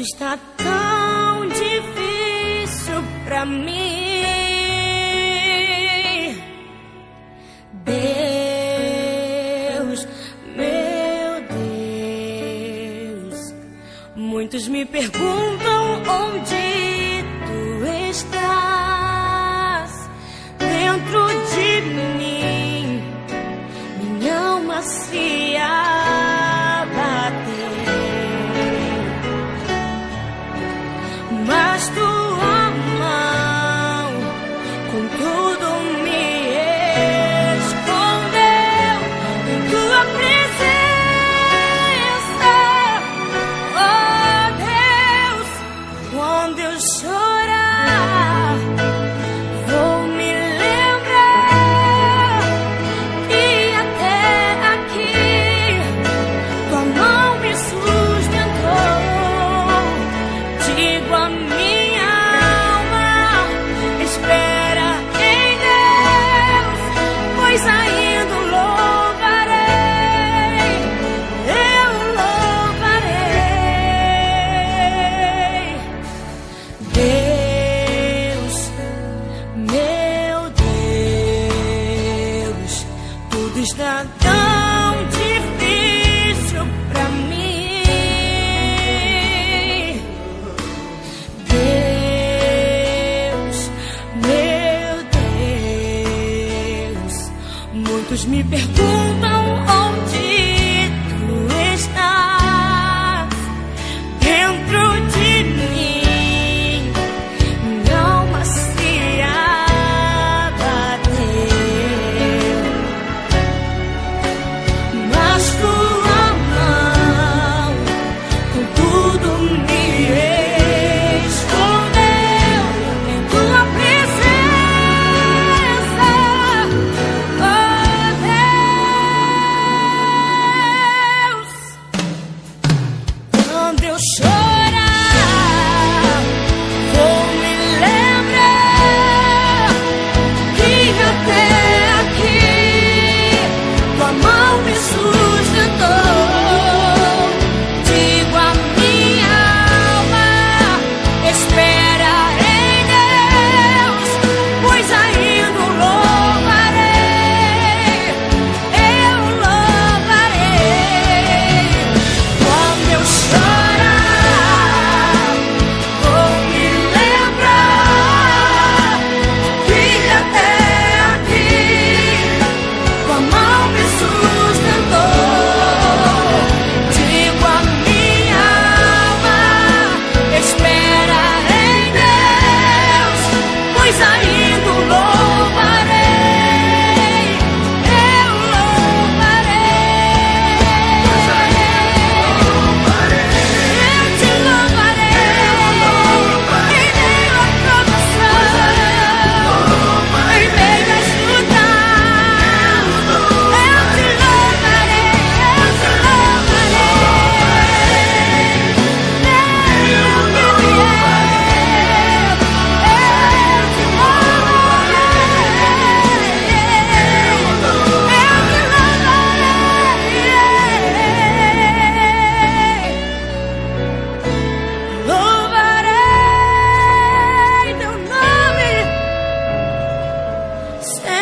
Tudo está tão difícil pra mim. Deus, meu Deus. Muitos me perguntam onde muitos me perguntam onde Say